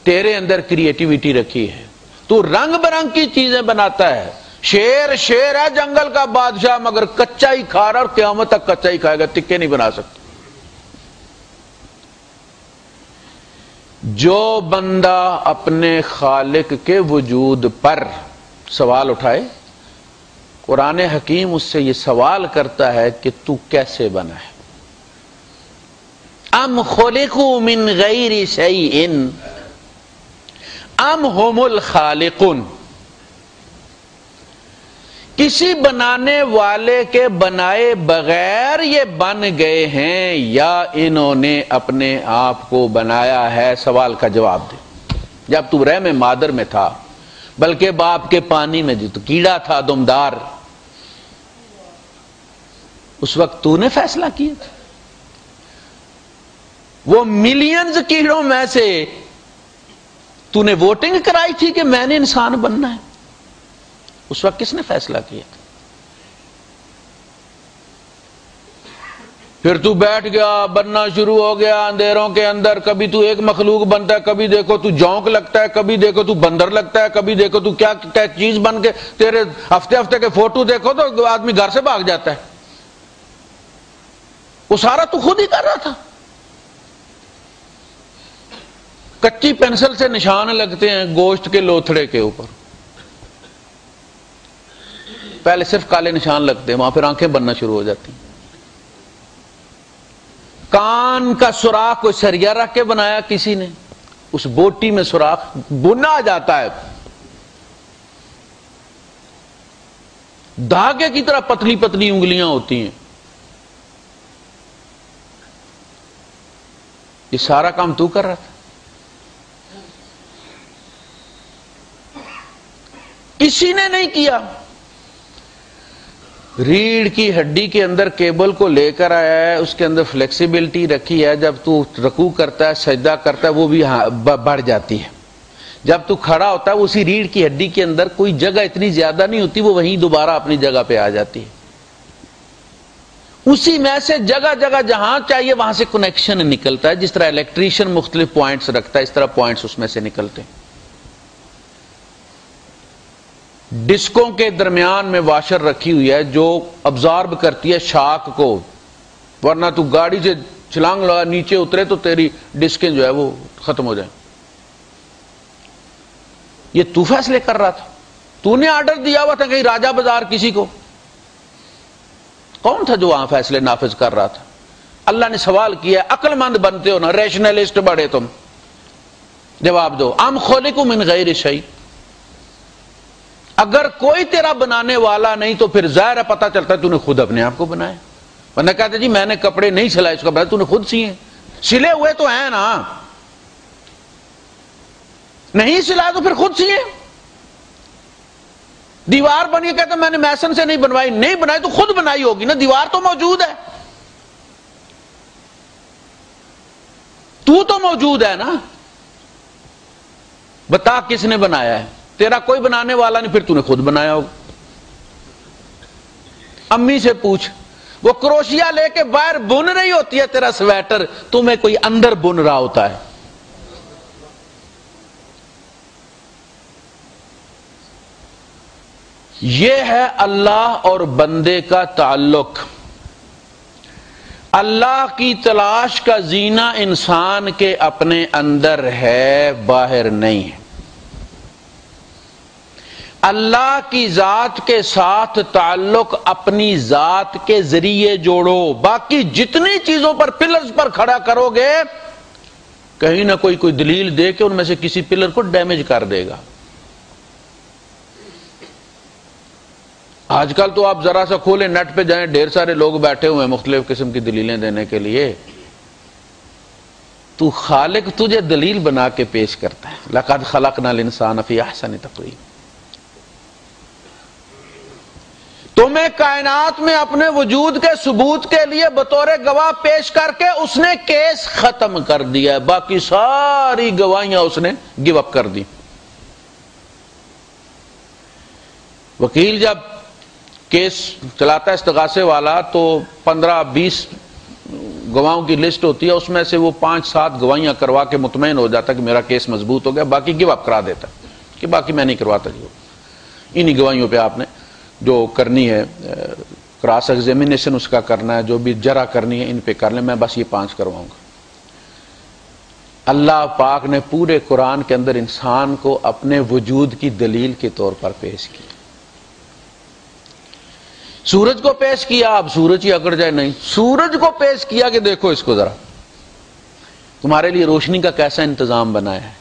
A: تیرے اندر کریٹیوٹی رکھی ہے۔ تو رنگ برنگ کی چیزیں بناتا ہے۔ شیر شیر ہے جنگل کا بادشاہ، مگر کچا ہی کھا رہا اور قیامت تک کچا ہی کھائے گا تکے نہیں بنا سکتا جو بندہ اپنے خالق کے وجود پر سوال اٹھائے، قرآن حکیم اس سے یہ سوال کرتا ہے کہ تو کیسے بنا ہے؟ ام خلقو من غیر شیئن؟ ام ہوم الخالقن کسی بنانے والے کے بنائے بغیر یہ بن گئے ہیں یا انہوں نے اپنے آپ کو بنایا ہے؟ سوال کا جواب دے۔ جب تو رہ میں مادر میں تھا، بلکہ باپ کے پانی میں جو تو کیڑا تھا، دمدار۔ اس وقت تو نے فیصلہ کیا تھا۔ وہ ملینز کیڑوں میں سے تو نے ووٹنگ کرائی تھی کہ میں نے انسان بننا ہے۔ اس وقت کس نے فیصلہ کیا تھا؟ پھر تو بیٹھ گیا، بننا شروع ہو گیا، اندھیروں کے اندر کبھی تو ایک مخلوق بنتا ہے، کبھی دیکھو تو جونک لگتا ہے، کبھی دیکھو تو بندر لگتا ہے، کبھی دیکھو تو کیا چیز بن کے تیرے ہفتے ہفتے کے فوٹو دیکھو تو آدمی گھر سے بھاگ جاتا ہے۔ وہ سارا تو خود ہی کر رہا تھا۔ کچی پینسل سے نشان لگتے ہیں گوشت کے لوتھڑے کے اوپر۔ پہلے صرف کالے نشان لگتے ہیں، وہاں پھر آنکھیں بننا شروع ہو جاتی ہیں۔ کان کا سوراخ کوئی سریا رکھ کے بنایا کسی نے؟ اس بوٹی میں سوراخ بنا جاتا ہے۔ دھاگے کی طرح پتلی پتلی انگلیاں ہوتی ہیں۔ یہ سارا کام تو کر رہا تھا۔ کسی نے نہیں کیا۔ ریڑھ کی ہڈی کے اندر کیبل کو لے کر آیا ہے، اس کے اندر فلیکسیبلٹی رکھی ہے۔ جب تو رکو کرتا ہے، سجدہ کرتا ہے، وہ بھی ہاں، بڑھ جاتی ہے۔ جب تو کھڑا ہوتا ہے، اسی ریڑھ کی ہڈی کے اندر کوئی جگہ اتنی زیادہ نہیں ہوتی، وہ وہیں دوبارہ اپنی جگہ پہ آ جاتی ہے۔ اسی میں سے جگہ جگہ جہاں چاہیے، وہاں سے کنیکشن نکلتا ہے۔ جس طرح الیکٹریشین مختلف پوائنٹس رکھتا ہے، اس طرح پوائنٹس اس میں سے نکلتے ہیں۔ ڈسکوں کے درمیان میں واشر رکھی ہوئی ہے، جو ابزارب کرتی ہے شاک کو۔ ورنہ تو گاڑی سے چھلانگ لگا، نیچے اترے تو تیری ڈسکیں جو ہے وہ ختم ہو جائیں۔ یہ تو فیصلے کر رہا تھا۔ تو نے آرڈر دیا ہوا تھا کہیں راجا بازار کسی کو۔ کون تھا جو وہاں فیصلے نافذ کر رہا تھا؟ اللہ نے سوال کیا عقل مند بنتے ہو نا ریشنلسٹ بڑے تم۔ جواب دو، ام کھولے کو من غیر شہی اگر کوئی تیرا بنانے والا نہیں تو پھر ظاہر پتا چلتا ہے تو نے خود اپنے آپ کو بنایا۔ ورنہ کہتے جی میں نے کپڑے نہیں سلائے، اس کا تو نے خود سیے۔ سلے ہوئے تو ہیں نا۔ نہیں سلا تو پھر خود سیے۔ دیوار بنی کہتے میں نے میسن سے نہیں بنوائی، نہیں بنائی تو خود بنائی ہوگی نا، دیوار تو موجود ہے۔ تو تو موجود ہے نا۔ بتا کس نے بنایا ہے؟ تیرا کوئی بنانے والا نہیں، پھر تو نے خود بنایا ہوگا۔ امی سے پوچھ، وہ کروشیا لے کے باہر بن رہی ہوتی ہے تیرا سویٹر، تمہیں کوئی اندر بن رہا ہوتا ہے۔ یہ ہے اللہ اور بندے کا تعلق۔ اللہ کی تلاش کا زینہ انسان کے اپنے اندر ہے، باہر نہیں ہے۔ اللہ کی ذات کے ساتھ تعلق اپنی ذات کے ذریعے جوڑو۔ باقی جتنی چیزوں پر پلرز پر کھڑا کرو گے، کہیں نہ کوئی کوئی دلیل دے کے ان میں سے کسی پلر کو ڈیمیج کر دے گا۔ آج کل تو آپ ذرا سا کھولے نیٹ پہ جائیں، ڈھیر سارے لوگ بیٹھے ہوئے ہیں مختلف قسم کی دلیلیں دینے کے لیے۔ تو خالق تجھے دلیل بنا کے پیش کرتا ہے۔ لقد خلق نال انسان افی احسن تقریب تمہیں کائنات میں اپنے وجود کے ثبوت کے لیے بطور گواہ پیش کر کے اس نے کیس ختم کر دیا باقی ساری گواہیاں اس نے گیو اپ کر دی۔ وکیل جب کیس چلاتا ہے استغاثے والا تو پندرہ بیس گواہوں کی لسٹ ہوتی ہے۔ اس میں سے وہ پانچ سات گواہیاں کروا کے مطمئن ہو جاتا کہ میرا کیس مضبوط ہو گیا۔ باقی گیو اپ کرا دیتا کہ باقی میں نہیں کرواتا جی جو انہی گواہیوں پہ آپ نے جو کرنی ہے کراس ایگزامینیشن اس کا کرنا ہے، جو بھی جرا کرنی ہے، ان پہ کر لیں، میں بس یہ پانچ کرواؤں گا۔ اللہ پاک نے پورے قرآن کے اندر انسان کو اپنے وجود کی دلیل کے طور پر پیش کی۔ سورج کو پیش کیا، اب سورج ہی اکڑ جائے، نہیں۔ سورج کو پیش کیا کہ دیکھو اس کو ذرا۔ تمہارے لیے روشنی کا کیسا انتظام بنایا ہے۔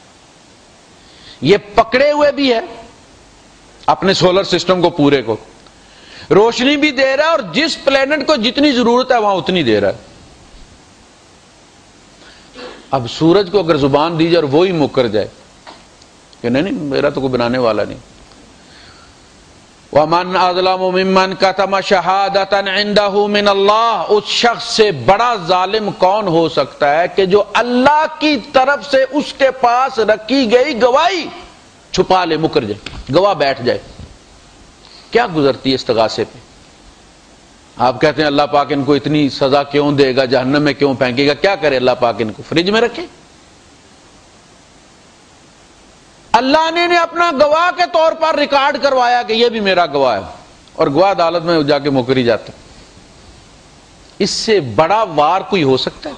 A: یہ پکڑے ہوئے بھی ہے اپنے سولر سسٹم کو پورے کو۔ روشنی بھی دے رہا ہے اور جس پلانٹ کو جتنی ضرورت ہے وہاں اتنی دے رہا ہے۔ اب سورج کو اگر زبان دی جائے اور وہی مکر جائے۔ کہ نہیں نہیں، میرا تو کوئی بنانے والا نہیں۔ ومن اظلم ممن كتم شهادة عنده من اللہ اس شخص سے بڑا ظالم کون ہو سکتا ہے کہ جو اللہ کی طرف سے اس کے پاس رکھی گئی گواہی۔ چھپا لے، مکر جائے، گواہ بیٹھ جائے۔ کیا گزرتی ہے استغاثے پہ؟ آپ کہتے ہیں اللہ پاک ان کو اتنی سزا کیوں دے گا؟ جہنم میں کیوں پھینکے گا؟ کیا کرے اللہ پاک ان کو؟ فریج میں رکھے۔ اللہ نے نے اپنا گواہ کے طور پر ریکارڈ کروایا کہ یہ بھی میرا گواہ ہے، اور گواہ عدالت میں جا کے مکری جاتا۔ اس سے بڑا وار کوئی ہو سکتا ہے؟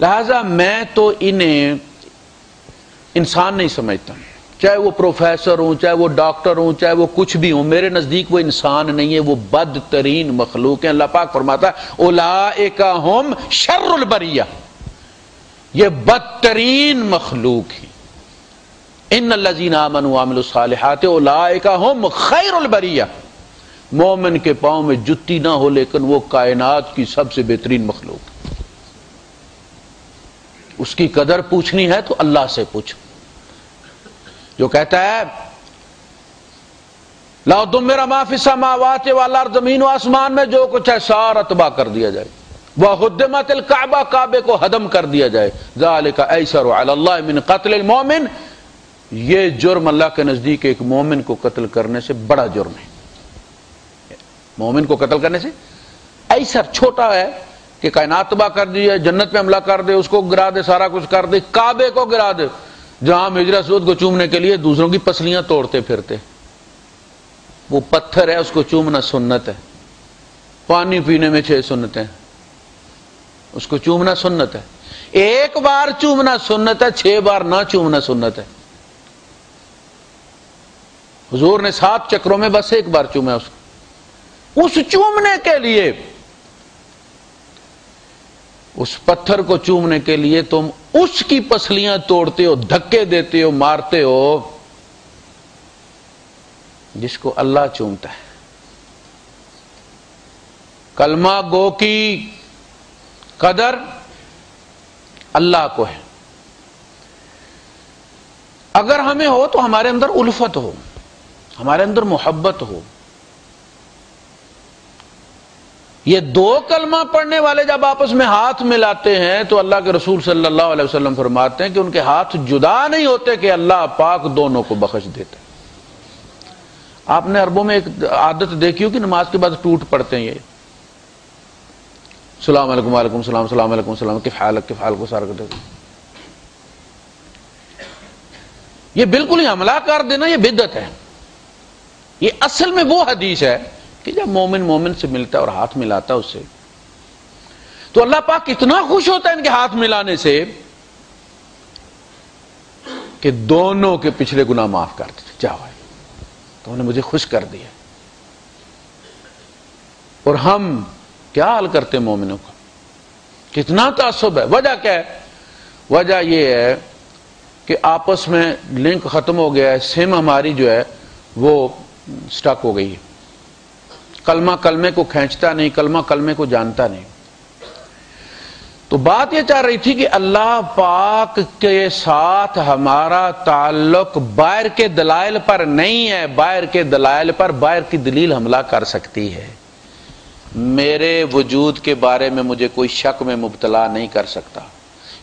A: لہذا میں تو انہیں انسان نہیں سمجھتا۔ چاہے وہ پروفیسر ہوں، چاہے وہ ڈاکٹر ہوں، چاہے وہ کچھ بھی ہوں، میرے نزدیک وہ انسان نہیں ہے، وہ بدترین مخلوق ہیں۔ اللہ پاک فرماتا ہے اولا ہوم شر البریہ۔ یہ بدترین مخلوق ہیں۔ ان الزین امن عامل الصالحات اولا ہوم خیر البریہ۔ مومن کے پاؤں میں جتی نہ ہو، لیکن وہ کائنات کی سب سے بہترین مخلوق۔ اس کی قدر پوچھنی ہے تو اللہ سے پوچھو جو کہتا ہے لاؤ تم میرا معافی سماوات والا زمین و آسمان میں جو کچھ ہے، سارا تباہ کر دیا جائے۔ وہ حدمت الکعبہ کعبے کو ہدم کر دیا جائے۔ ذالک ایسر علی اللہ من قتل المومن یہ جرم اللہ کے نزدیک ایک مومن کو قتل کرنے سے بڑا جرم ہے۔ مومن کو قتل کرنے سے؟ ایسر چھوٹا ہے کہ کائنات تباہ کر دی جنت پہ حملہ کر دے، اس کو گرا دے، سارا کچھ کر دے، کعبے کو گرا دے۔ جہاں مجرا سود کو چومنے کے لیے دوسروں کی پسلیاں توڑتے پھرتے وہ پتھر ہے، اس کو چومنا سنت ہے۔ پانی پینے میں چھ سنت ہیں اس کو چومنا سنت ہے۔ ایک بار چومنا سنت ہے، چھ بار نہ چومنا سنت ہے۔ حضور نے سات چکروں میں بس ایک بار چوما اس کو۔ اس چومنے کے لیے اس پتھر کو چومنے کے لیے تم اس کی پسلیاں توڑتے ہو، دھکے دیتے ہو، مارتے ہو، جس کو اللہ چومتا ہے۔ کلمہ گو کی قدر اللہ کو ہے۔ اگر ہمیں ہو تو ہمارے اندر الفت ہو، ہمارے اندر محبت ہو۔ یہ دو کلمہ پڑھنے والے جب آپس میں ہاتھ ملاتے ہیں تو اللہ کے رسول صلی اللہ علیہ وسلم فرماتے ہیں کہ ان کے ہاتھ جدا نہیں ہوتے کہ اللہ پاک دونوں کو بخش دیتے آپ نے عربوں میں ایک عادت دیکھی ہو کہ نماز کے بعد ٹوٹ پڑتے ہیں یہ۔ السلام علیکم، وعلیکم السلام السلام علیکم السلام، کف حالت کف حال کو سار کر یہ بالکل ہی حملہ کر دینا یہ بدت ہے۔ یہ اصل میں وہ حدیث ہے کہ جب مومن مومن سے ملتا ہے اور ہاتھ ملاتا اس سے تو اللہ پاک کتنا خوش ہوتا ہے ان کے ہاتھ ملانے سے کہ دونوں کے پچھلے گنا معاف کر دیتے جاؤ تو نے مجھے خوش کر دیا۔ اور ہم کیا حال کرتے مومنوں کا؟ کتنا تعصب ہے۔ وجہ کیا ہے؟ وجہ یہ ہے کہ آپس میں لنک ختم ہو گیا ہے۔ سم ہماری جو ہے وہ سٹک ہو گئی ہے۔ کلمہ کلمے کو کھینچتا نہیں، کلمہ کلمے کو جانتا نہیں۔ تو بات یہ چاہ رہی تھی کہ اللہ پاک کے ساتھ ہمارا تعلق باہر کے دلائل پر نہیں ہے، باہر کے دلائل پر باہر کی دلیل حملہ کر سکتی ہے۔ میرے وجود کے بارے میں مجھے کوئی شک میں مبتلا نہیں کر سکتا۔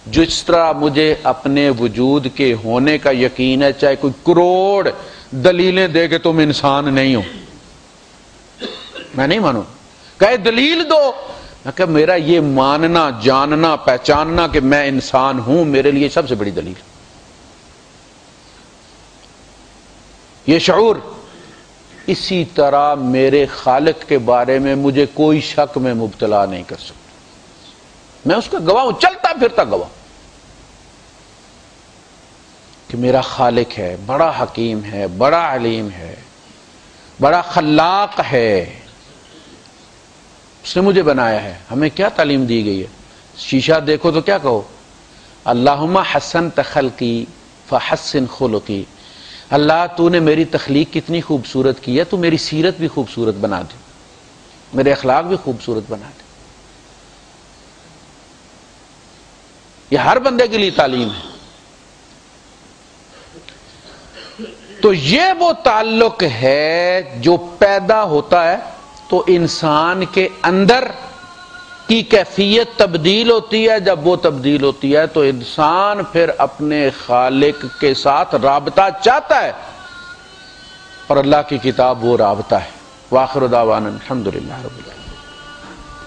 A: جس طرح مجھے اپنے وجود کے ہونے کا یقین ہے، چاہے کوئی کروڑ دلیلیں دے کے تم انسان نہیں ہو۔ میں نہیں مانوں۔ کہ دلیل دو۔ میں کہ میرا یہ ماننا، جاننا، پہچاننا کہ میں انسان ہوں، میرے لیے سب سے بڑی دلیل۔ یہ شعور۔ اسی طرح میرے خالق کے بارے میں مجھے کوئی شک میں مبتلا نہیں کر سکتا۔ میں اس کا گواہ ہوں، چلتا پھرتا گواہ۔ کہ میرا خالق ہے، بڑا حکیم ہے، بڑا علیم ہے، بڑا خلاق ہے۔ اس نے مجھے بنایا ہے۔ ہمیں کیا تعلیم دی گئی ہے؟ شیشہ دیکھو تو کیا کہو؟ اللہ حسن تخل کی فحسن خلقی۔ اللہ، تو نے میری تخلیق کتنی خوبصورت کی ہے، تو میری سیرت بھی خوبصورت بنا دے۔ میرے اخلاق بھی خوبصورت بنا دے۔ یہ ہر بندے کے لیے تعلیم ہے۔ تو یہ وہ تعلق ہے جو پیدا ہوتا ہے تو انسان کے اندر کی کیفیت تبدیل ہوتی ہے، جب وہ تبدیل ہوتی ہے تو انسان پھر اپنے خالق کے ساتھ رابطہ چاہتا ہے اور اللہ کی کتاب وہ رابطہ ہے۔ واخر دعوان الحمد للہ رب اللہ